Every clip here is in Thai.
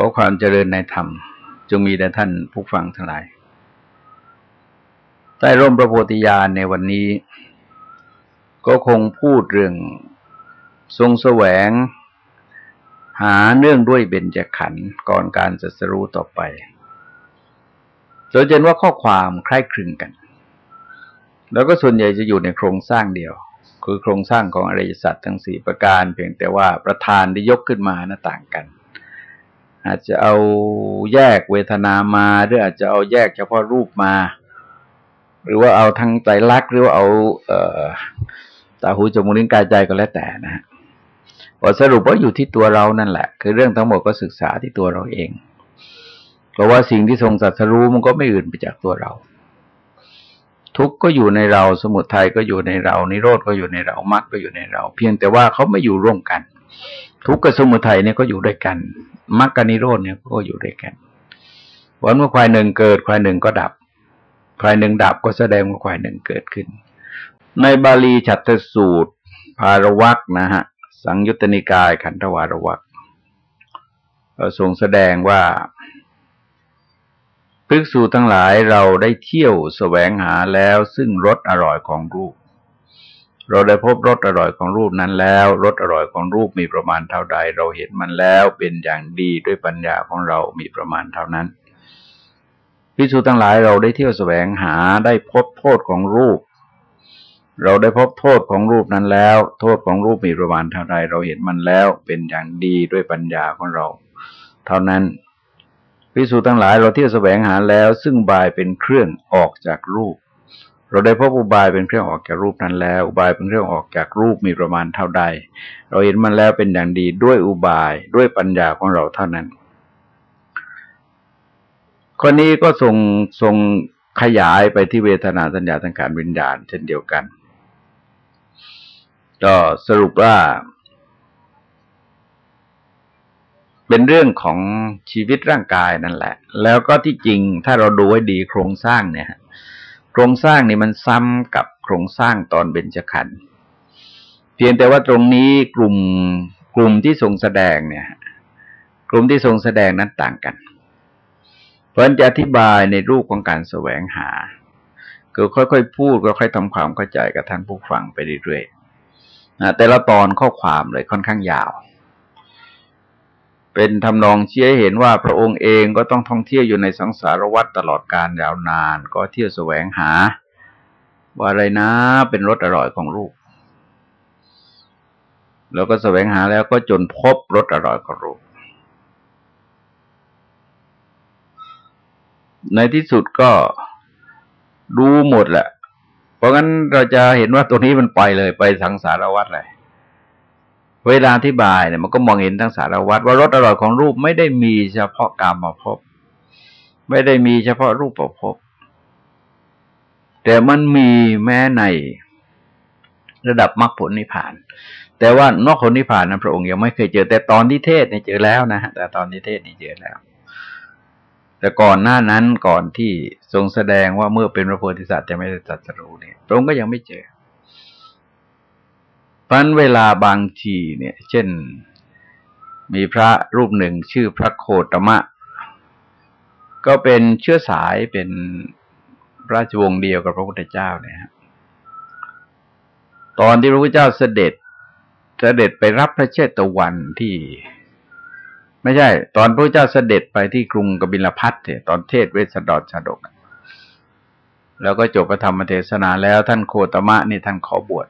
ขอความเจริญในธรรม จงมีแด่ท่านผู้ฟังทั้งหลาย ใต้ร่มพระโพธิญาณในวันนี้ ก็คงพูดเรื่องทรงแสวง หาเนื่องด้วยเบญจขันธ์ก่อนการจัสรู้ต่อไปโดยเห็นว่าข้อความคล้ายคลึงกัน แล้วก็ส่วนใหญ่จะอยู่ในโครงสร้างเดียว คือโครงสร้างของอริยสัจทั้งสี่ประการ เพียงแต่ว่าประธานที่ยกขึ้นมานะต่างกัน อาจจะเอาแยกเวทนามา หรืออาจจะเอาแยกเฉพาะรูปมา หรือว่าเอาทั้งใจรักหรือว่าเอา เอ่อตาหูจมูกลิ้นกายใจก็แล้วแต่นะฮะสรุปว่าอยู่ที่ตัวเรานั่นแหละ คือเรื่องทั้งหมดก็ศึกษาที่ตัวเราเอง เพราะว่าสิ่งที่ทรงสัตรู้มันก็ไม่อื่นไปจากตัวเรา ทุกข์ก็อยู่ในเราสมุทัยก็อยู่ในเรา นิโรธก็อยู่ในเรามรรคก็อยู่ในเรา เพียงแต่ว่าเขาไม่อยู่ร่วมกัน ทุกข์กับสมุทัยเนี่ยก็อยู่ด้วยกันมรรคนิโรธเนี่ยก็อยู่ด้วยกันวันเมื่อควายหนึ่งเกิดควายหนึ่งก็ดับ ควายหนึ่งดับก็แสดงว่าควายหนึ่งเกิดขึ้น ในบาลีฉัตรสูตร ภารวักนะฮะ สังยุตตนิกายขันธวารวักทรงแสดงว่าภิกษุทั้งหลายเราได้เที่ยวสแสวงหาแล้วซึ่งรสอร่อยของรูป เราได้พบรสอร่อยของรูปนั้นแล้วรสอร่อยของรูปมีประมาณเท่าใด เราเห็นมันแล้วเป็นอย่างดีด้วยปัญญาของเรามีประมาณเท่านั้นพิสูจทั้งหลายเราได้เที่ยวแสวงหาได้พบโทษของรูป เราได้พบโทษของรูปนั้นแล้ว โทษของรูปมีประมาณเท่าใดเราเห็นมันแล้วเป็นอย่างดีด้วยปัญญาของเรา เท่านั้นพิสูจทั้งหลายเราเที่ยวแสวงหาแล้ว ซึ่งบายเป็นเครื่องออกจากรูป เราได้พบอุบายเป็นเครื่องออกจากรูปนั้นแล้ว อุบายเป็นเครื่องออกจากรูปมีประมาณเท่าใด เราเห็นมันแล้วเป็นอย่างดีด้วยอุบายด้วยปัญญาของเราเท่านั้นข้อนี้ก็ส่งส่งขยายไปที่เวทนาสัญญาสังขารวิญญาณเช่นเดียวกัน ก็สรุปว่า เป็นเรื่องของชีวิตร่างกายนั่นแหละ แล้วก็ที่จริงถ้าเราดูให้ดีโครงสร้างเนี่ย โครงสร้างนี่มันซ้ำกับโครงสร้างตอนเบญจขันธ์เพียงแต่ว่าตรงนี้กลุ่มกลุ่มที่ทรงแสดงเนี่ย กลุ่มที่ทรงแสดงนั้นต่างกัน เพราะจะอธิบายในรูปของการแสวงหาก็ค่อยๆพูดก็ค่อยทำความเข้าใจกับท่านผู้ฟังไปเรื่อยๆแต่ละตอนข้อความเลยค่อนข้างยาว เป็นทำนองเชี้ยเห็นว่าพระองค์เองก็ต้องท่องเที่ยวอยู่ในสังสารวัฏตลอดการยาวนาน ก็เที่ยวแสวงหา ว่าอะไรนะ เป็นรสอร่อยของลูกแล้วก็แสวงหาแล้วก็จนพบรสอร่อยของลูกในที่สุดก็ดูหมดแหละ เพราะงั้นเราจะเห็นว่าตัวนี้มันไปเลยไปสังสารวัฏเลย เวลาอธิบายเนี่ยมันก็มองเห็นทั้งสารวัตรว่ารสอร่อยของรูปไม่ได้มีเฉพาะกามมาพบ ไม่ได้มีเฉพาะรูปประพบ แต่มันมีแม้ในระดับมรรคผลนิพพาน แต่ว่านอกผลนิพพานนะพระองค์ยังไม่เคยเจอ แต่ตอนที่เทศเนี่ยเจอแล้วนะฮะแต่ตอนที่เทศนี่เจอแล้ว แต่ก่อนหน้านั้นก่อนที่ทรงแสดงว่าเมื่อเป็นพระโพธิสัตว์จะไม่ได้ตรัสรู้เนี่ยพระองค์ก็ยังไม่เจอ พราะเวลาบางทีเนี่ย เช่นมีพระรูปหนึ่งชื่อพระโคตมะ ก็เป็นเชื้อสายเป็นราชวงศ์เดียวกับพระพุทธเจ้าเนี่ยตอนที่พระพุทธเจ้าเสด็จ เสด็จไปรับพระเชตวันที่ ไม่ใช่ ตอนพระพุทธเจ้าเสด็จไปที่กรุงกบิลพัทเนี่ยตอนเทศเวสดรชาดก แล้วก็จบพระธรรมเทศนาแล้วท่านโคตมะนี่ท่านขอบวช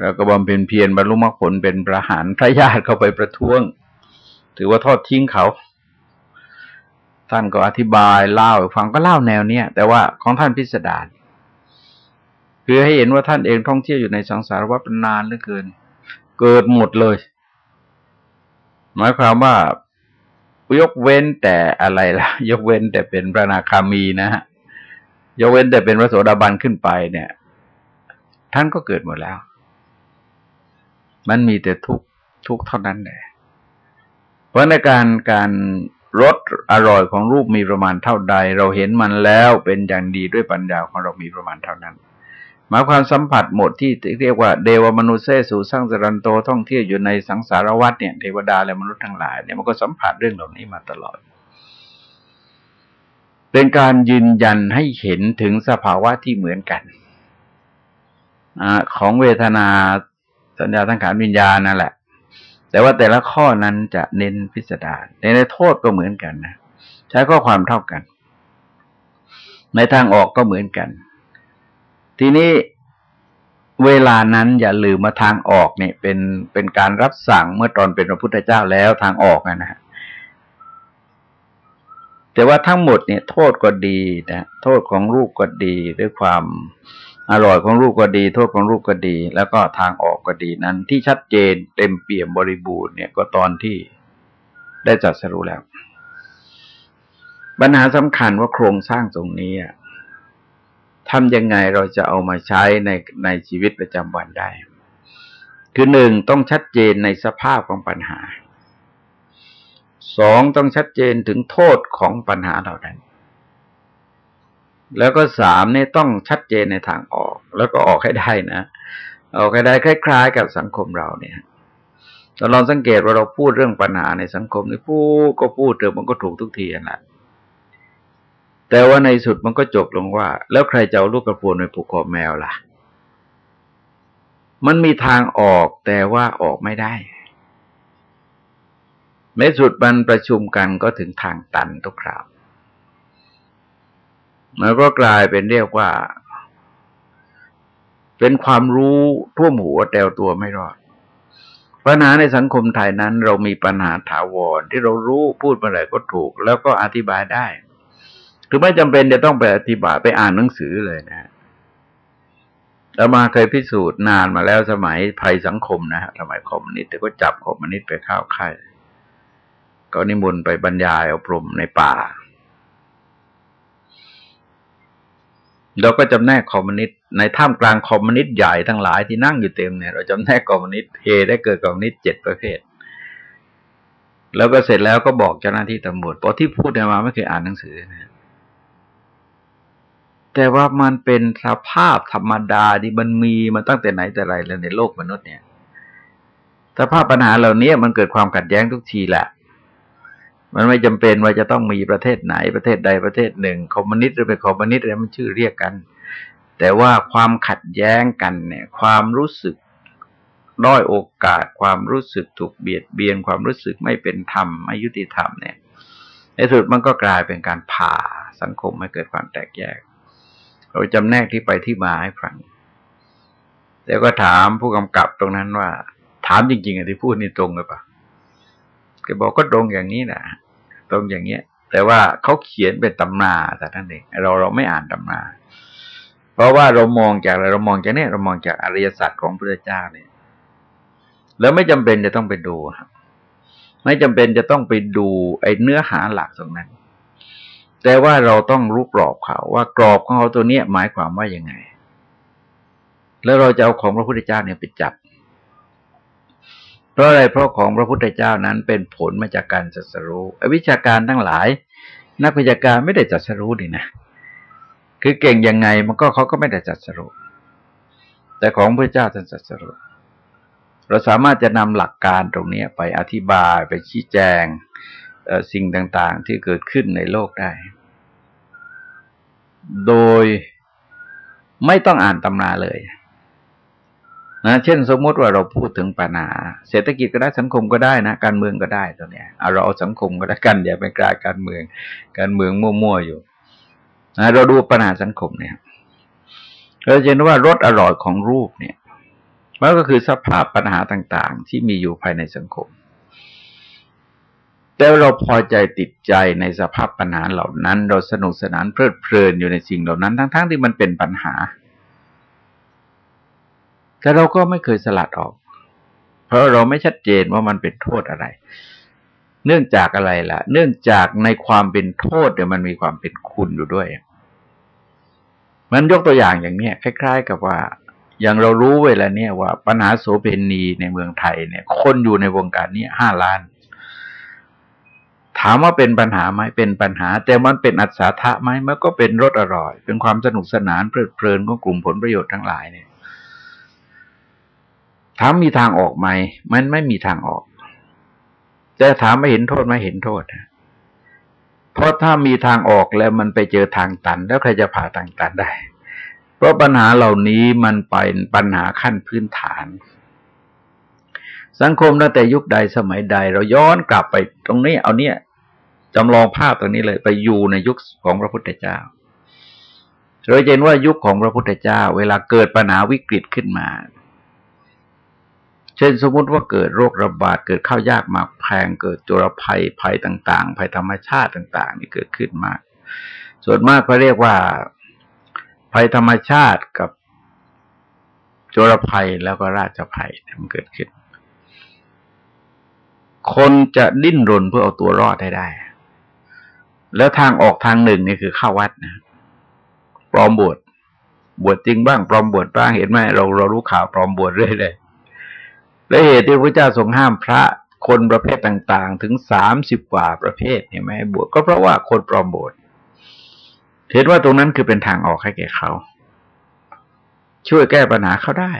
แล้วก็บำเพ็ญเพียรบรรลุมรรคผลเป็นประหารพระญาติเข้าไปประท้วง ถือว่าทอดทิ้งเขา ท่านก็อธิบายเล่าฟังก็เล่าแนวเนี้ยแต่ว่าของท่านพิสดารคือให้เห็นว่าท่านเองท่องเที่ยวอยู่ในสังสารวัฏนานเหลือเกิน เกิดหมดเลย หมายความว่ายกเว้นแต่อะไรล่ะ ยกเว้นแต่เป็นพระนาคามีนะฮะยกเว้นแต่เป็นพระโสดาบันขึ้นไปเนี่ย ท่านก็เกิดหมดแล้ว มันมีแต่ทุกทุกเท่านั้นแหละเพราะในการการรสอร่อยของรูปมีประมาณเท่าใด เราเห็นมันแล้วเป็นอย่างดีด้วยปัญญาของเรามีประมาณเท่านั้นหมายความสัมผัสหมดที่เรียกว่าเดวมนุษย์เซสู่สร้างสรันโตท่องเที่ยวอยู่ในสังสารวัฏเนี่ยเทวดาและมนุษย์ทั้งหลายเนี่ยมันก็สัมผัสเรื่องเหล่านี้มาตลอด เป็นการยืนยันให้เห็นถึงสภาวะที่เหมือนกันอของเวทนา สัญญาทั้งขานวิญญาณนั่นแหละ แต่ว่าแต่ละข้อนั้นจะเน้นพิสดารในในโทษก็เหมือนกันนะใช้ข้อความเท่ากัน ในทางออกก็เหมือนกัน ทีนี้เวลานั้นอย่าลืมมาทางออกเนี่ยเป็นเป็นการรับสั่งเมื่อตอนเป็นพระพุทธเจ้าแล้วทางออกนะฮะแต่ว่าทั้งหมดเนี่ย โทษก็ดีนะโทษของรูปก็ดีด้วยความ อร่อยของรูปก็ดี โทษของรูปก็ดี แล้วก็ทางออกก็ดีนั้น ที่ชัดเจนเต็มเปี่ยมบริบูรณ์เนี่ยก็ตอนที่ได้จัดสรุปแล้ว ปัญหาสำคัญว่าโครงสร้างตรงนี้ทำยังไงเราจะเอามาใช้ในในชีวิตประจำวันได้ คือหนึ่งต้องชัดเจนในสภาพของปัญหา สองต้องชัดเจนถึงโทษของปัญหาเหล่านั้น แล้วก็สามเนี่ยต้องชัดเจนในทางออก แล้วก็ออกให้ได้นะออกให้ได้คล้าย ๆ กับสังคมเราเนี่ยเราลองสังเกตว่าเราพูดเรื่องปัญหาในสังคมนี่พูดก็พูดเถอะมันก็ถูกทุกทีนะ แต่ว่าในสุดมันก็จบลงว่า แล้วใครจะเอาลูกกระพวนไปผูกคอแมวล่ะ มันมีทางออกแต่ว่าออกไม่ได้ในสุดมันประชุมกันก็ถึงทางตันทุกคราว มันก็กลายเป็นเรียกว่า เป็นความรู้ท่วมหัวแต่ตัวไม่รอดปัญหาในสังคมไทยนั้น เรามีปัญหาถาวรที่เรารู้พูดเมื่อไหร่ก็ถูก แล้วก็อธิบายได้คือไม่จำเป็นจะต้องไปอธิบายไปอ่านหนังสือเลยนะแล้วมาเคยพิสูจน์นานมาแล้วสมัยภัยสังคมนะฮะสมัยคอมมิวนิสต์แต่ก็จับคอมมิวนิสต์ไปเข้าค่ายก็นิมนต์ไปบรรยายอบรมในป่า เราก็จำแนกคอมมิวนิสต์ในท่ามกลางคอมมิวนิสต์ใหญ่ทั้งหลายที่นั่งอยู่เต็มเนี่ยเราจำแนกคอมมิวนิสต์ให้ได้เกิดคอมมิวนิสต์เจ็ดประเภท แล้วก็เสร็จแล้วก็บอกเจ้าหน้าที่ตำรวจเพราะที่พูดเนี่ยอาตมาไม่เคยอ่านหนังสือนะแต่ว่ามันเป็นสภาพธรรมดาที่มันมีมาตั้งแต่ไหนแต่ไรแล้วในโลกมนุษย์เนี่ยสภาพปัญหาเหล่านี้มันเกิดความขัดแย้งทุกทีแหละ มันไม่จำเป็นว่าจะต้องมีประเทศไหนประเทศใดประเทศหนึ่งคอมมิวนิสต์หรือเป็นคอมมิวนิสต์อะไรมันชื่อเรียกกัน แต่ว่าความขัดแย้งกันเนี่ย ความรู้สึกด้อยโอกาส ความรู้สึกถูกเบียดเบียน ความรู้สึกไม่เป็นธรรมไม่ยุติธรรมเนี่ยในสุดมันก็กลายเป็นการผ่าสังคมให้เกิดความแตกแยก เราจำแนกที่ไปที่มาให้ฟังแล้วก็ถามผู้กำกับตรงนั้นว่า ถามจริงๆอะที่พูดนี่ตรงหรือเปล่าแกบอกก็ตรงอย่างนี้นะ ตรงอย่างเงี้ย แต่ว่าเขาเขียนเป็นตำนาแต่นั่นเองเราเราไม่อ่านตำนาเพราะว่าเรามองจากอะไรเรามองจากเนี่ยเรามองจากอริยสัจของพระเจ้าเนี่ย แล้วไม่จำเป็นจะต้องไปดูครับไม่จำเป็นจะต้องไปดูไอ้เนื้อหาหลักตรงนั้น แต่ว่าเราต้องรู้กรอบเขาว่ากรอบของเขาตัวเนี้ยหมายความว่ายังไง แล้วเราจะเอาของพระพุทธเจ้าเนี่ยไปจับ เพราะอะไรเพราะของพระพุทธเจ้านั้นเป็นผลมาจากการจัดสรู้วิชาการทั้งหลาย นักวิชาการไม่ได้จัดสรู้นี่นะคือเก่งยังไงมันก็เขาก็ไม่ได้จัดสรู้แต่ของพระเจ้าท่านจัดสรู้เราสามารถจะนำหลักการตรงนี้ไปอธิบายไปชี้แจงสิ่งต่างๆ ที่เกิดขึ้นในโลกได้ โดยไม่ต้องอ่านตำราเลย นะเช่นสมมติว่าเราพูดถึงปัญหา เศรษฐกิจก็ได้สังคมก็ได้นะ การเมืองก็ได้ตัวเนี้ยเอาเราเอาสังคมก็ได้กันอย่าไปกลายการเมือง การเมืองมั่วๆอยู่นะเราดูปัญหาสังคมเนี่ยเราจะเห็นว่ารสอร่อยของรูปเนี่ยมันก็คือสภาพปัญหาต่างๆ ที่มีอยู่ภายในสังคมแล้วเราพอใจติดใจในสภาพปัญหาเหล่านั้น เราสนุกสนานเพลิดเพลินอยู่ในสิ่งเหล่านั้น ทั้งๆ ที่มันเป็นปัญหา แต่เราก็ไม่เคยสลัดออก เพราะเราไม่ชัดเจนว่ามันเป็นโทษอะไร เนื่องจากอะไรล่ะ เนื่องจากในความเป็นโทษเนี่ยมันมีความเป็นคุณอยู่ด้วย มันยกตัวอย่างอย่างเนี้ยคล้าย ๆ กับว่า อย่างเรารู้เวลาเนี่ยว่า ปัญหาโสเพณีในเมืองไทยเนี่ย คนอยู่ในวงการนี้ห้าล้านถถามว่าเป็นปัญหาไหมเป็นปัญหา แต่มันเป็นอัศทะไหมมันก็เป็นรสอร่อย เป็นความสนุกสนานเพลิดเพลินของกลุ่มผลประโยชน์ทั้งหลายเนี่ย ถามมีทางออกไหม มันไม่มีทางออก แต่ถามไม่เห็นโทษไม่เห็นโทษเพราะถ้ามีทางออกแล้วมันไปเจอทางตัน แล้วใครจะผ่าทางตันได้ เพราะปัญหาเหล่านี้มันเป็นปัญหาขั้นพื้นฐาน สังคมตั้งแต่ยุคใดสมัยใด เราย้อนกลับไปตรงนี้ เอาเนี่ยจำลองภาพตรงนี้เลยไปอยู่ในยุคของพระพุทธเจ้าเราเห็นว่ายุคของพระพุทธเจ้า เวลาเกิดปัญหาวิกฤตขึ้นมา ช่นสมมติว่าเกิดโรคระบาดเกิดข้าวยากมากแพงเกิดจุลภัยภัยต่างๆ ภัยธรรมชาติต่าง ๆ นี่เกิดขึ้นมาก ส่วนมากก็เรียกว่าภัยธรรมชาติกับจุลภัยแล้วก็ราชภัยมันเกิดขึ้น คนจะดิ้นรนเพื่อเอาตัวรอดให้ได้ แล้วทางออกทางหนึ่งนี่คือเข้าวัดนะปลอมบวชบวชจริงบ้างปลอมบวชบ้างเห็นไหมเราเรารู้ข่าวปลอมบวชเรื่อยเลย และเหตุที่พระเจ้าทรงห้ามพระคนประเภทต่าง ๆ ถึงสามสิบกว่าประเภทเห็นไหมบวชก็เพราะว่าคนปลอมบวชเห็นว่าตรงนั้นคือเป็นทางออกให้แก่เขา ช่วยแก้ปัญหาเขาได้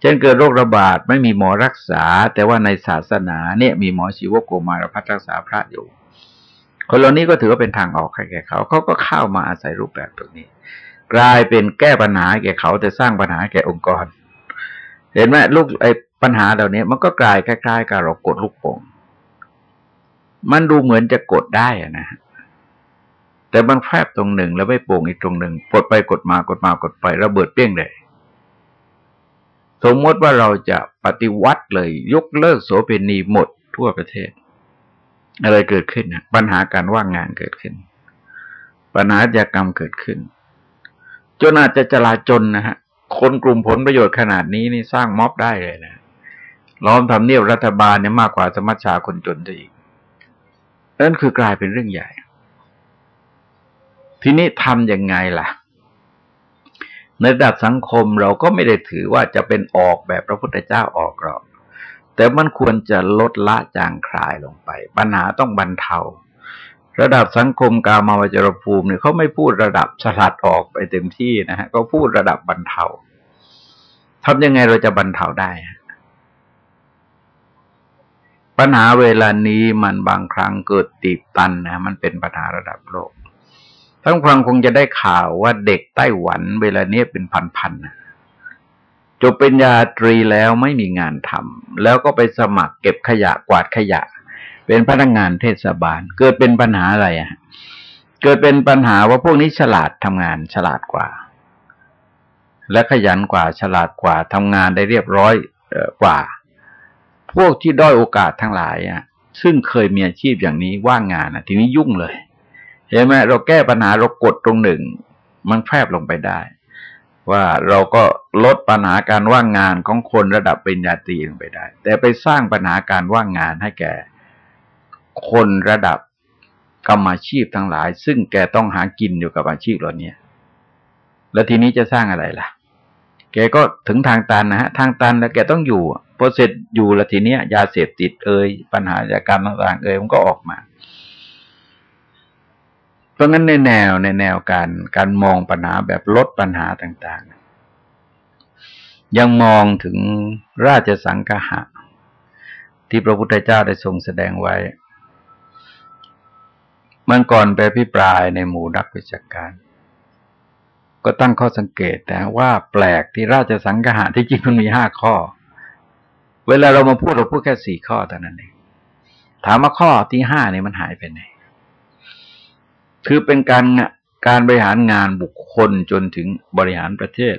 เช่นเกิดโรคระบาดไม่มีหมอรักษา แต่ว่าในศาสนาเนี่ย มีหมอชีวโกมารพัฒรักษาพระอยู่ คนเหล่านี้ก็ถือว่าเป็นทางออกให้แก่เขา เขาก็เข้ามาอาศัยรูปแบบตรงนี้ กลายเป็นแก้ปัญหาแก่เขาแต่สร้างปัญหาแก่องค์กร เห็นไหมลูกไอ้ปัญหาเหล่านี้มันก็กลายคล้ายๆกับเรากดลูกโป่งมันดูเหมือนจะกดได้อะนะแต่มันแฟบตรงหนึ่งแล้วไม่โป่งอีกตรงหนึ่งกดไปกดมากดมากดไประเบิดเปี้ยงเลยสมมติว่าเราจะปฏิวัติเลย ยกเลิกโสเภณีหมดทั่วประเทศ อะไรเกิดขึ้นนะปัญหาการว่างงานเกิดขึ้น ปัญหาอาชญากรรมเกิดขึ้น จนอาจจะจลาจนนะฮะ คนกลุ่มผลประโยชน์ขนาดนี้นี่สร้างม็อบได้เลยนะล้อมทำเนียบรัฐบาลเนี่ยมากกว่าสมัชชาคนจนจะอีกนั่นคือกลายเป็นเรื่องใหญ่ ทีนี้ทำยังไงล่ะ ในระดับสังคมเราก็ไม่ได้ถือว่าจะเป็นออกแบบพระพุทธเจ้าออกหรอก แต่มันควรจะลดละจางคลายลงไป ปัญหาต้องบรรเทา ระดับสังคมกามาวจรภูมิเนี่ยเขาไม่พูดระดับสลัดออกไปเต็มที่นะฮะ ก็พูดระดับบรรเทา ทำยังไงเราจะบรรเทาได้ ปัญหาเวลานี้มันบางครั้งเกิดตีบตันนะมันเป็นปัญหาระดับโลกทั้งฟังคงจะได้ข่าวว่าเด็กไต้หวันเวลานี้เป็นพันๆจบเป็นญาตรีแล้วไม่มีงานทำแล้วก็ไปสมัครเก็บขยะกวาดขยะ เป็นพนักงานเทศบาล เกิดเป็นปัญหาอะไรอะ เกิดเป็นปัญหาว่าพวกนี้ฉลาดทำงานฉลาดกว่า และขยันกว่าฉลาดกว่าทำงานได้เรียบร้อยกว่า พวกที่ด้อยโอกาสทั้งหลายอะซึ่งเคยมีอาชีพอย่างนี้ว่างงานอะ ทีนี้ยุ่งเลยเห็นไหมเราแก้ปัญหาเรากดตรงหนึ่ง มันแคบลงไปได้ ว่าเราก็ลดปัญหาการว่างงานของคนระดับปริญญาตรีลงไปได้ แต่ไปสร้างปัญหาการว่างงานให้แก่ คนระดับกรรมอาชีพทั้งหลาย ซึ่งแกต้องหากินอยู่กับอาชีพเหล่านี้ แล้วทีนี้จะสร้างอะไรล่ะ แกก็ถึงทางตันนะฮะ ทางตันแล้วแกต้องอยู่พอเสร็จอยู่แล้วทีนี้ยาเสพติดเอ่ยปัญหาจากการต่างๆเอ่ยมันก็ออกมา เพราะงั้นในแนวในแนวการการมองปัญหาแบบลดปัญหาต่าง ๆ ยังมองถึงราชสังฆะที่พระพุทธเจ้าได้ทรงแสดงไว้มันก่อนไปพิปรายในหมู่นักวิชาการ ก็ตั้งข้อสังเกตนะว่าแปลกที่ราชสังหะที่จริงมันมีห้าข้อ เวลาเรามาพูดเราพูดแค่สี่ข้อเท่านั้นเองถามว่าข้อที่ห้าเนี่ยมันหายไปไหน คือเป็นการการบริหารงานบุคคลจนถึงบริหารประเทศ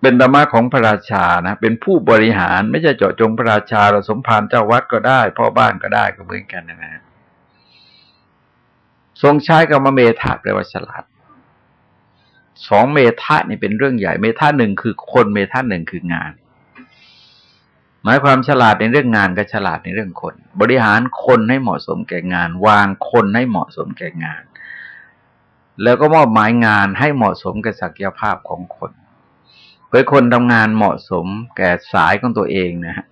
เป็นธรรมะของพระราชานะเป็นผู้บริหารไม่ใช่เจาะจงพระราชาเราสมภารเจ้าวัดก็ได้ พ่อบ้านก็ได้ก็เหมือนกันนะทรงใช้คำว่าเมธาแปลว่าฉลาด สองเมธานี่เป็นเรื่องใหญ่ เมธาหนึ่งคือคนเมธาหนึ่งคืองาน หมายความฉลาดในเรื่องงานกับฉลาดในเรื่องคน บริหารคนให้เหมาะสมแก่งาน วางคนให้เหมาะสมแก่งาน แล้วก็มอบหมายงานให้เหมาะสมกับศักยภาพของคนเพื่อคนทำงานเหมาะสมแก่สายของตัวเองนะฮะ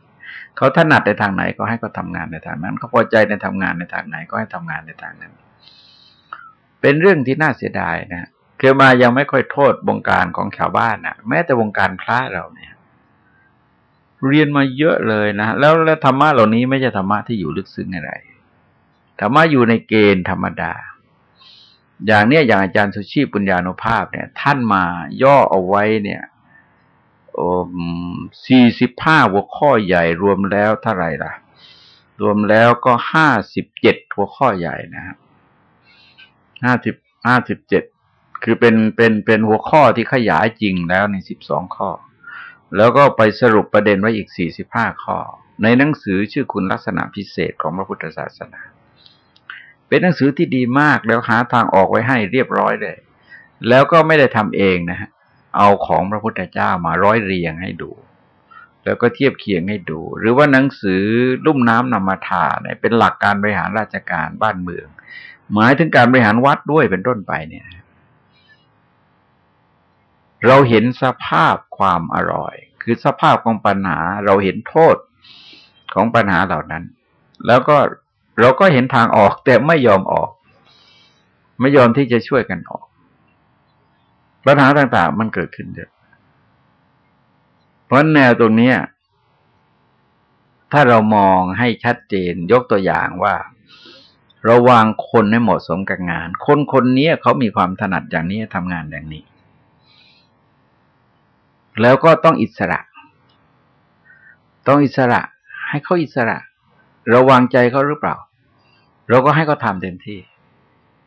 เขาถนัดในทางไหนก็ให้เขาทางานในทางนั้นเขาพอใจในทำงานในทางไหนก็ให้ทำงานในทางนั้น เป็นเรื่องที่น่าเสียดายนะ คือมายังไม่ค่อยโทษวงการของชาวบ้านนะแม้แต่วงการพระเราเนี่ย เรียนมาเยอะเลยนะแล้วแล้วธรรมะเหล่านี้ไม่ใช่ธรรมะที่อยู่ลึกซึ้งอะไรธรรมะอยู่ในเกณฑ์ธรรมดา อย่างเนี้ยอย่างอาจารย์สุชีพปุญญานุภาพเนี่ย ท่านมาย่อเอาไว้เนี่ยสี่สิบห้าหัวข้อใหญ่รวมแล้วเท่าไหร่ล่ะ รวมแล้วก็ห้าสิบเจ็ดหัวข้อใหญ่นะครับห้าสิบห้าสิบเจ็ด คือเป็นเป็นเป็นหัวข้อที่ขยายจริงแล้วในสิบสองข้อ แล้วก็ไปสรุปประเด็นไว้อีกสี่สิบห้าข้อ ในหนังสือชื่อคุณลักษณะพิเศษของพระพุทธศาสนา เป็นหนังสือที่ดีมากแล้วหาทางออกไว้ให้เรียบร้อยเลย แล้วก็ไม่ได้ทำเองนะฮะเอาของพระพุทธเจ้ามาร้อยเรียงให้ดู แล้วก็เทียบเคียงให้ดู หรือว่าหนังสือลุ่มน้ำนำมาทาเนี่ยเป็นหลักการบริหารราชการบ้านเมือง หมายถึงการบริหารวัดด้วยเป็นต้นไปเนี่ย เราเห็นสภาพความอร่อย คือสภาพของปัญหาเราเห็นโทษของปัญหาเหล่านั้น แล้วก็เราก็เห็นทางออกแต่ไม่ยอมออก ไม่ยอมที่จะช่วยกันออก ปัญหาต่าง ๆ มันเกิดขึ้นเยอะเพราะแนวตรงนี้ถ้าเรามองให้ชัดเจนยกตัวอย่างว่าเราวางคนให้เหมาะสมกับงาน คนคนนี้เขามีความถนัดอย่างนี้ทำงานอย่างนี้ แล้วก็ต้องอิสระ ต้องอิสระ ให้เขาอิสระ เราวางใจเขาหรือเปล่า เราก็ให้เขาทำเต็มที่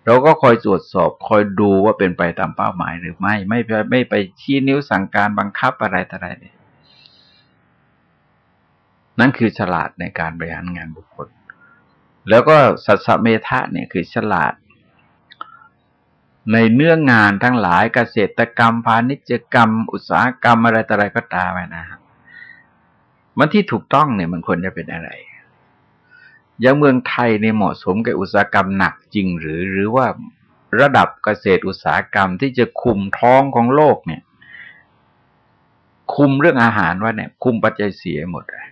เราก็คอยตรวจสอบ คอยดูว่าเป็นไปตามเป้าหมายหรือไม่ ไม่ไปไม่ไปชี้นิ้วสั่งการบังคับอะไรต่ออะไรเนี่ยนั่นคือฉลาดในการบริหารงานบุคคล แล้วก็สัสเมธะเนี่ยคือฉลาด ในเนื้องานทั้งหลายเกษตรกรรม พาณิชยกรรม อุตสาหกรรมอะไรต่ออะไรก็ตามนะครับมันที่ถูกต้องเนี่ยมันควรจะเป็นอะไร อย่างเมืองไทยในเหมาะสมกับอุตสาหกรรมหนักจริง หรือหรือว่าระดับเกษตรอุตสาหกรรมที่จะคุมท้องของโลกเนี่ย คุมเรื่องอาหารว่าเนี่ย คุมปัจจัยเสียหมดเลย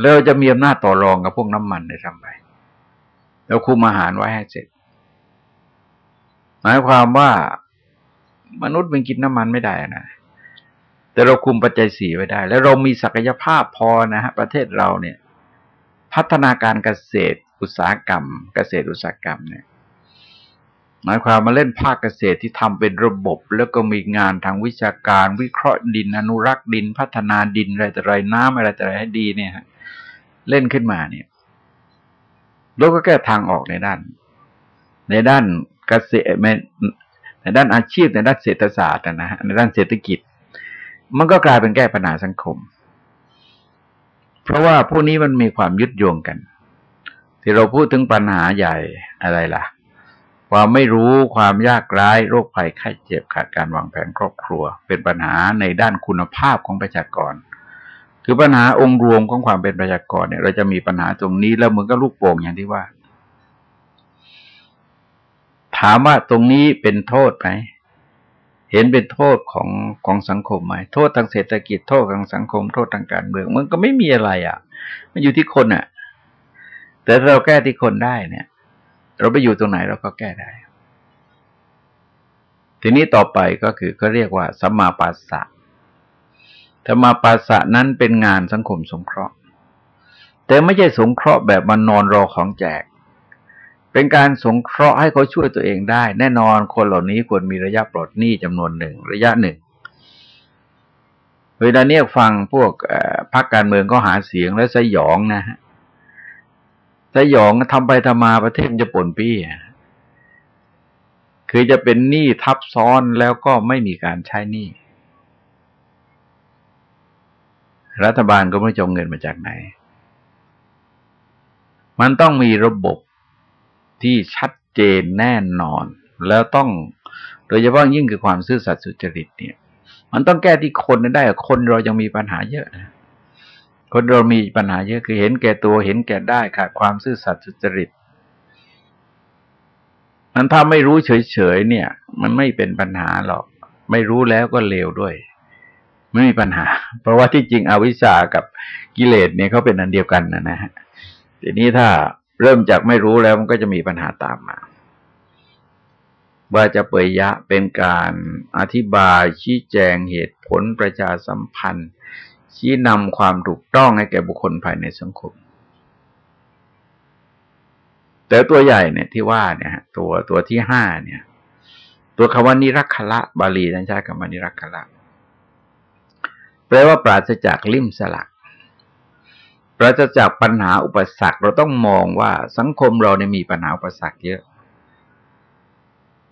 เราจะมีอำนาจต่อรองกับพวกน้ำมันได้ทำไปแล้วคุมอาหารไว้ให้เสร็จายความว่ามนุษย์มันกินน้ำมันไม่ได้นะแต่เราคุมปัจจัยสีไว้ได้ แล้วเรามีศักยภาพพอนะฮะประเทศเราเนี่ย พัฒนาการเกษตรอุตสาหกรรม เกษตรอุตสาหกรรมเนี่ยหมายความมาเล่นภาคเกษตรที่ทำเป็นระบบ แล้วก็มีงานทางวิชาการ วิเคราะห์ดิน อนุรักษ์ดิน พัฒนาดินอะไรแต่ไรน้ำอะไรแต่ไรให้ดีเนี่ยเล่นขึ้นมาเนี่ยแล้วก็แก้ทางออกในด้าน ในด้าน เกษตรในด้านอาชีพในด้านเศรษฐศาสตร์นะฮะในด้านเศรษฐกิจ มันก็กลายเป็นแก้ปัญหาสังคม เพราะว่าพวกนี้มันมีความยึดโยงกัน ที่เราพูดถึงปัญหาใหญ่อะไรล่ะ ความไม่รู้ความยากร้ายโรคภัยไข้เจ็บขาดการวางแผนครอบครัว เป็นปัญหาในด้านคุณภาพของประชากรคือปัญหาองค์รวมของความเป็นประชากรเนี่ย เราจะมีปัญหาตรงนี้แล้วมันก็ลูกโป่งอย่างที่ว่า ถามว่าตรงนี้เป็นโทษไหมเห็นเป็นโทษของของสังคมไหมโทษทางเศรษฐกิจโทษทางสังคมโทษทางการเมืองมันก็ไม่มีอะไรอะ มันอยู่ที่คนอะ แต่เราแก้ที่คนได้เนี่ย เราไปอยู่ตรงไหนเราก็แก้ได้ ทีนี้ต่อไปก็คือเขาเรียกว่าสัมมาปัสสะสัมมาปัสสะนั้นเป็นงานสังคมสงเคราะห์ แต่ไม่ใช่สงเคราะห์แบบมันนอนรอของแจก เป็นการสงเคราะห์ให้เขาช่วยตัวเองได้ แน่นอนคนเหล่านี้ควรมีระยะปลดหนี้จำนวนหนึ่งระยะหนึ่งเวลาเนี้ยฟังพวกพรรคการเมืองก็หาเสียงแล้วสยองนะฮะสยองทำไปทำมาประเทศจะป่นปี้คือจะเป็นหนี้ทับซ้อนแล้วก็ไม่มีการใช้หนี้รัฐบาลก็ไม่จงเงินมาจากไหน มันต้องมีระบบ ที่ชัดเจนแน่นอน แล้วต้องโดยเฉพาะยิ่งคือความซื่อสัตย์สุจริตเนี่ย มันต้องแก้ที่คนได้คนเรายังมีปัญหาเยอะนะคนเรามีปัญหาเยอะคือเห็นแก่ตัวเห็นแก่ได้ขาดความซื่อสัตย์สุจริตมันถ้าไม่รู้เฉยๆเนี่ย มันไม่เป็นปัญหาหรอก ไม่รู้แล้วก็เลวด้วย ไม่มีปัญหา เพราะว่าที่จริงอวิชากับกิเลสเนี่ยเขาเป็นอันเดียวกันนะนะฮะทีนี้ถ้า เริ่มจากไม่รู้แล้วมันก็จะมีปัญหาตามมา ว่าจะเปยยะเป็นการอธิบายชี้แจงเหตุผลประชาสัมพันธ์ ชี้นำความถูกต้องให้แก่บุคคลภายในสังคม แต่ตัวใหญ่เนี่ยที่ว่าเนี่ยตัวตัวที่ห้าเนี่ย ตัวคำว่านิรักขละบาลีนั้นใช้คำว่านิรักขละแปลว่าปราศจากลิ่มสลัก ปราศจากปัญหาอุปสรรค เราต้องมองว่าสังคมเราเนี่ยมีปัญหาอุปสรรคเยอะ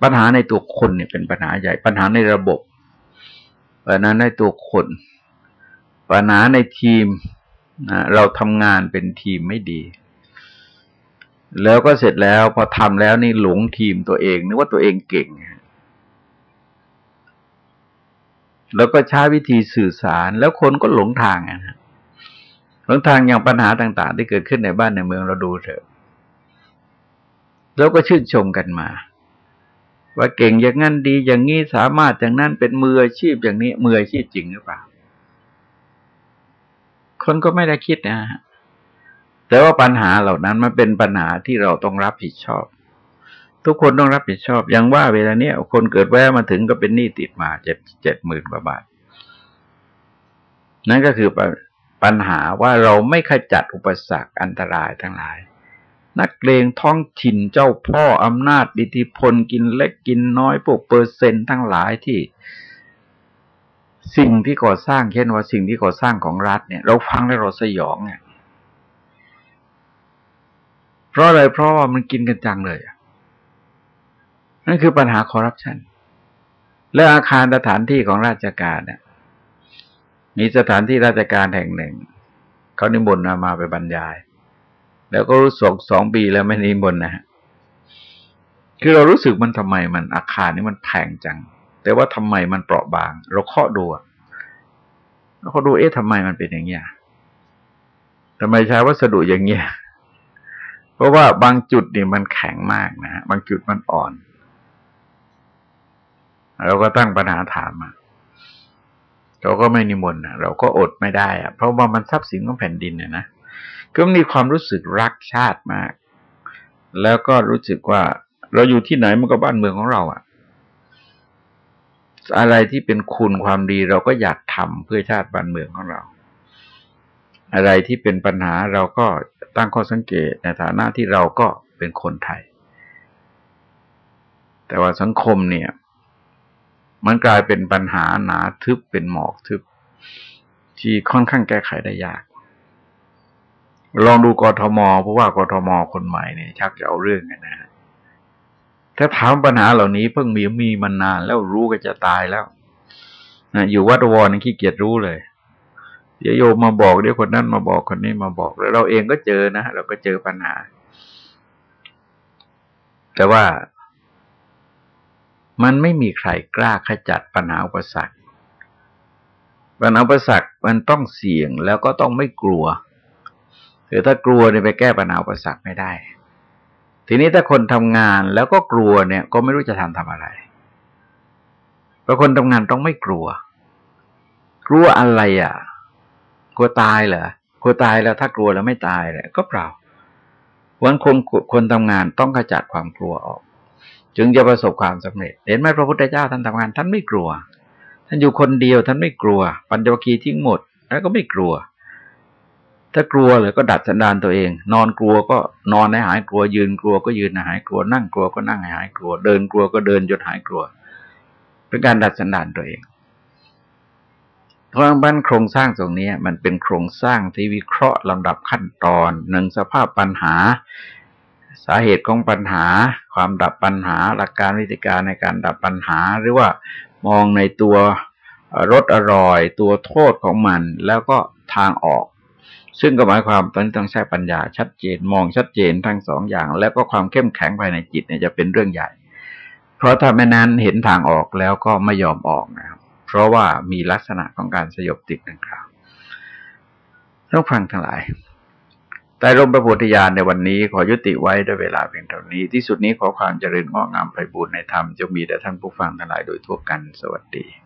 ปัญหาในตัวคนเนี่ยเป็นปัญหาใหญ่ ปัญหาในระบบ ปัญหาในตัวคน ปัญหาในทีมนะเราทำงานเป็นทีมไม่ดี แล้วก็เสร็จแล้วพอทำแล้วนี่หลงทีมตัวเองนึกว่าตัวเองเก่งแล้วก็ใช้วิธีสื่อสารแล้วคนก็หลงทางนะ หลงทางอย่างปัญหาต่าง ๆ ที่เกิดขึ้นในบ้านในเมืองเราดูเถอะ แล้วก็ชื่นชมกันมา ว่าเก่งอย่างนั้นดีอย่างนี้สามารถอย่างนั้นเป็นมืออาชีพอย่างนี้มืออาชีพจริงหรือเปล่า คนก็ไม่ได้คิดนะฮะแต่ว่าปัญหาเหล่านั้นมันเป็นปัญหาที่เราต้องรับผิดชอบ ทุกคนต้องรับผิดชอบ อย่างว่าเวลาเนี้ยคนเกิดแวะมาถึงก็เป็นหนี้ติดมาเจ็ดเจ็ดหมื่นกว่าบาท นั่นก็คือ ปัญหาว่าเราไม่ขจัดอุปสรรคอันตรายทั้งหลาย นักเลงท้องถิ่นเจ้าพ่ออำนาจอิทธิพลกินเล็กกินน้อยพวกเปอร์เซ็นต์ทั้งหลายที่ สิ่งที่ก่อสร้างเช่นว่าสิ่งที่ก่อสร้างของรัฐเนี่ย เราฟังแล้วเราสยองเนี่ยเพราะอะไรเพราะว่ามันกินกันจังเลยนั่นคือปัญหาคอร์รัปชันและอาคารสถานที่ของราชการเนี่ย มีสถานที่ราชการแห่งหนึ่ง เขานิมนต์มาไปบรรยาย แล้วก็รู้สึกสองปีแล้วไม่นิมนต์นะฮะคือเรารู้สึกมันทำไมมันอาคารนี้มันแพงจัง แต่ว่าทำไมมันเปราะบาง เราเคาะดูเราเคาะดูเอ๊ะทำไมมันเป็นอย่างเงี้ยทำไมใช้วัสดุอย่างเงี้ยเพราะว่าบางจุดนี่มันแข็งมากนะฮะบางจุดมันอ่อนเราก็ตั้งปัญหาถามมา เราก็ไม่นิมนต์เราก็อดไม่ได้อะเพราะว่ามันทรัพย์สินของแผ่นดินเนี่ยนะก็มีความรู้สึกรักชาติมาก แล้วก็รู้สึกว่าเราอยู่ที่ไหนมันก็บ้านเมืองของเราอะอะไรที่เป็นคุณความดีเราก็อยากทำเพื่อชาติบ้านเมืองของเรา อะไรที่เป็นปัญหาเราก็ตั้งข้อสังเกตในฐานะที่เราก็เป็นคนไทย แต่ว่าสังคมเนี่ย มันกลายเป็นปัญหาหนาทึบเป็นหมอกทึบ ที่ค่อนข้างแก้ไขได้ยาก ลองดูกทมเพราะว่ากทมคนใหม่เนี่ยชักจะเอาเรื่องกันนะถ้าถามปัญหาเหล่านี้เพิ่งมีมีมานานแล้วรู้ก็จะตายแล้วนะอยู่วัดวรนขี้เกียจรู้เลย เดี๋ยวโยมมาบอกเดี๋ยวคนนั้นมาบอกคนนี้มาบอกแล้วเราเองก็เจอนะเราก็เจอปัญหา แต่ว่า มันไม่มีใครกล้าขจัดปัญหาอุปสรรคปัญหาอุปสรรคมันต้องเสี่ยงแล้วก็ต้องไม่กลัวคือถ้ากลัวเนี่ยไปแก้ปัญหาอุปสรรคไม่ได้ ทีนี้ถ้าคนทำงานแล้วก็กลัวเนี่ย ก็ไม่รู้จะทำทำอะไรเพราะคนทำงานต้องไม่กลัว กลัวอะไรอะ กลัวตายเหรอกลัวตายแล้วถ้ากลัวแล้วไม่ตายเลยก็เปล่าวันคนคนทำงานต้องขจัดความกลัวออก จึงจะประสบความสำเร็จ เห็นไหมพระพุทธเจ้าท่านทำงานท่านไม่กลัว ท่านอยู่คนเดียวท่านไม่กลัว ปัญจวัคคีย์ทิ้งหมด แล้วก็ไม่กลัว ถ้ากลัวเลยก็ดัดสันดานตัวเอง นอนกลัวก็นอนให้หายกลัว ยืนกลัวก็ยืนให้หายกลัว นั่งกลัวก็นั่งให้หายกลัว เดินกลัวก็เดินจนหายกลัว เป็นการดัดสันดานตัวเองเพราะบ้านโครงสร้างตรงนี้มันเป็นโครงสร้างที่วิเคราะห์ลำดับขั้นตอนหนึ่งสภาพปัญหา สาเหตุของปัญหา ความดับปัญหา หลักการวิธีการในการดับปัญหา หรือว่ามองในตัวรสอร่อย ตัวโทษของมัน แล้วก็ทางออก ซึ่งก็หมายความตอนนี้ต้องใช้ปัญญาชัดเจนมองชัดเจนทั้งสองอย่าง แล้วก็ความเข้มแข็งภายในจิตเนี่ยจะเป็นเรื่องใหญ่ เพราะถ้าไม่นั้นเห็นทางออกแล้วก็ไม่ยอมออกนะครับเพราะว่ามีลักษณะของการสยบติดดังกล่าวต้องฟังทั้งหลาย ใต้ร่มพระโพธิญาณในวันนี้ขอยุติไว้ด้วยเวลาเพียงเท่านี้ ที่สุดนี้ขอความเจริญงอกงามไปบูรณนธรรมจะมีแต่ท่านผู้ฟังทั้งหลายโดยทั่วกันสวัสดี